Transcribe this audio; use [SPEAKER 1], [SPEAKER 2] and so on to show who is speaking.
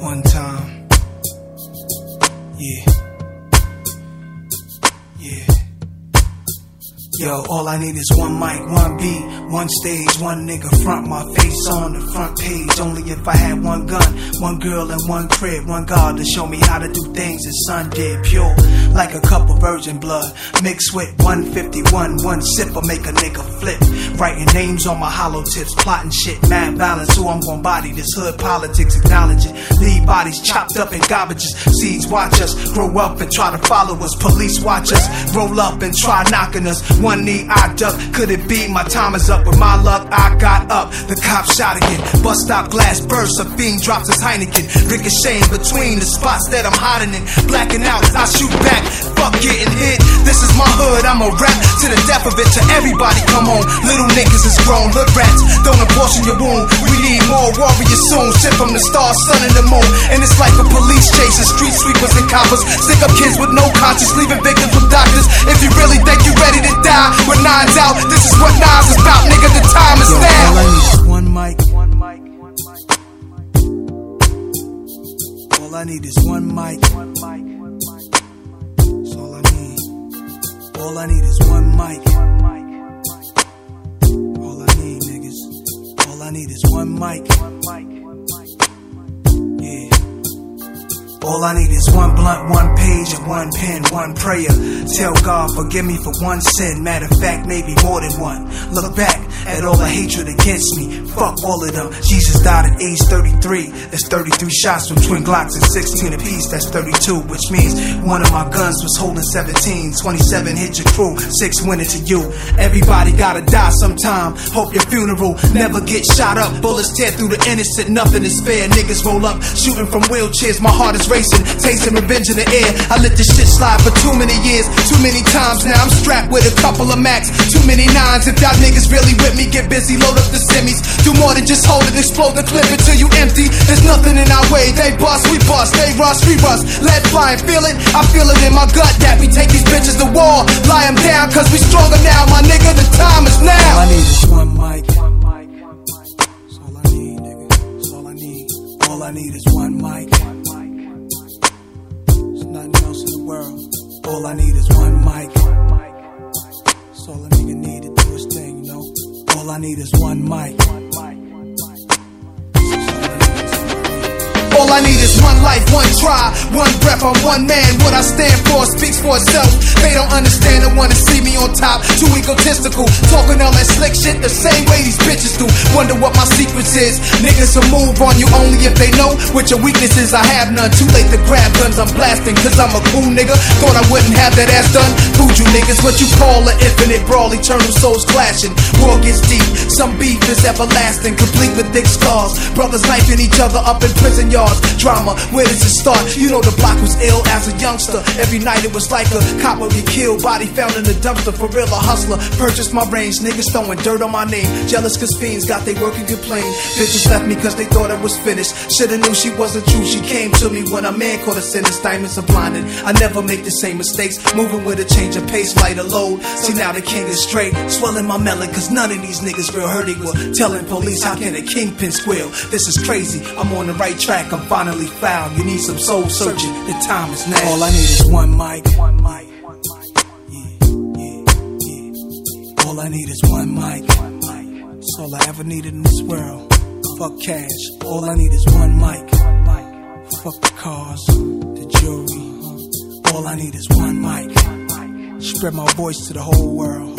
[SPEAKER 1] One time. Yeah. Yo, all I need is one mic, one beat, one stage, one nigga front my face on the front page. Only if I had one gun, one girl, and one crib, one God to show me how to do things the sun did. Pure, like a cup of virgin blood, mixed with 151. One sip will make a nigga flip. Writing names on my hollow tips, plotting shit, mad balance. Who I'm gonna body this hood politics, acknowledge it. Leave bodies chopped up in garbages. Seeds watch us grow up and try to follow us. Police watch us roll up and try knocking us. One knee I duck. Could it be my time is up? With my luck, I got up. The cop shot again. Bus stop glass burst. A fiend drops his Heineken. Ricocheting between the spots that I'm hiding in. Blacking out, as I shoot back. Fuck getting hit. This is my hood. I'm a rap to the death of it. To everybody, come on. Little niggas is grown. Hood rats. Don't abortion your wound. We need more warriors soon. Shit from the stars, sun, and the moon. And it's like chasing street sweepers and coppers. Stick up kids with no conscience, leaving victims with doctors. If you really think you're ready to die, with nines out, this is what nines is about, nigga. The time is
[SPEAKER 2] Yo,
[SPEAKER 1] now.
[SPEAKER 2] all I need is one mic. All I need is one mic. That's all I need. All I need is one mic. All I need, niggas. All I need is one mic. Yeah.
[SPEAKER 1] All I need is one blunt, one page, and one pen, one prayer. Tell God, forgive me for one sin. Matter of fact, maybe more than one. Look back at all the hatred against me. Fuck all of them. Jesus died at age 33. That's 33 shots from twin Glocks and 16 apiece. That's 32, which means one of my guns was holding 17. 27 hit your crew, six went into you. Everybody gotta die sometime. Hope your funeral never get shot up. Bullets tear through the innocent, nothing is fair. Niggas roll up, shooting from wheelchairs. My heart is racing, tasting revenge in the air. I let this shit slide for too many years, too many times. Now I'm strapped with a couple of MACs, too many nines. If y'all niggas really with me, get busy, load up the semis. Do more than just hold it, explode the clip until you empty. There's nothing in our way. They bust, we bust, they rush, we rush. Let fly and feel it. I feel it in my gut that we take these bitches to war. Lie 'em down, cause we stronger now, my nigga. The time is now. All.
[SPEAKER 2] I need is one mic. That's all I need, nigga. That's all I need. All I need is All I need is one mic. That's all a nigga need to do his thing, you know. All I need is one mic.
[SPEAKER 1] I need is one life, one try, one breath, I'm one man. What I stand for speaks for itself. They don't understand and wanna see me on top. Too egotistical, talking all that slick shit the same way these bitches do. Wonder what my secrets is. Niggas will move on you only if they know what your weaknesses. I have none. Too late to grab guns, I'm blasting. Cause I'm a cool nigga. Thought I wouldn't have that ass done. Food you niggas, what you call an infinite brawl, eternal souls clashing. War gets deep, some beef is everlasting, complete with thick scars. Brothers knifing each other up in prison yards. Drama, where does it start? You know the block was ill as a youngster. Every night it was like a cop would get killed, body found in the dumpster. For real, a hustler purchased my range. Niggas throwing dirt on my name. Jealous cause fiends got they work and complain. Bitches left me cause they thought I was finished. Shoulda knew she wasn't true. She came to me when a man caught a sentence. Diamonds are blinded. I never make the same mistakes. Moving with a change of pace, lighter load. See now the king is straight. Swelling my melon cause none of these niggas real hurt. They were telling police how can a kingpin squeal. This is crazy. I'm on the right track. I'm finally found. You need some soul searching. The time is now.
[SPEAKER 2] All I need is one mic. One mic. Yeah, yeah, yeah. All I need is one mic. That's all I ever needed in this world. Fuck cash. All I need is one mic. Fuck the cars, the jewelry. All I need is one mic. Spread my voice to the whole world.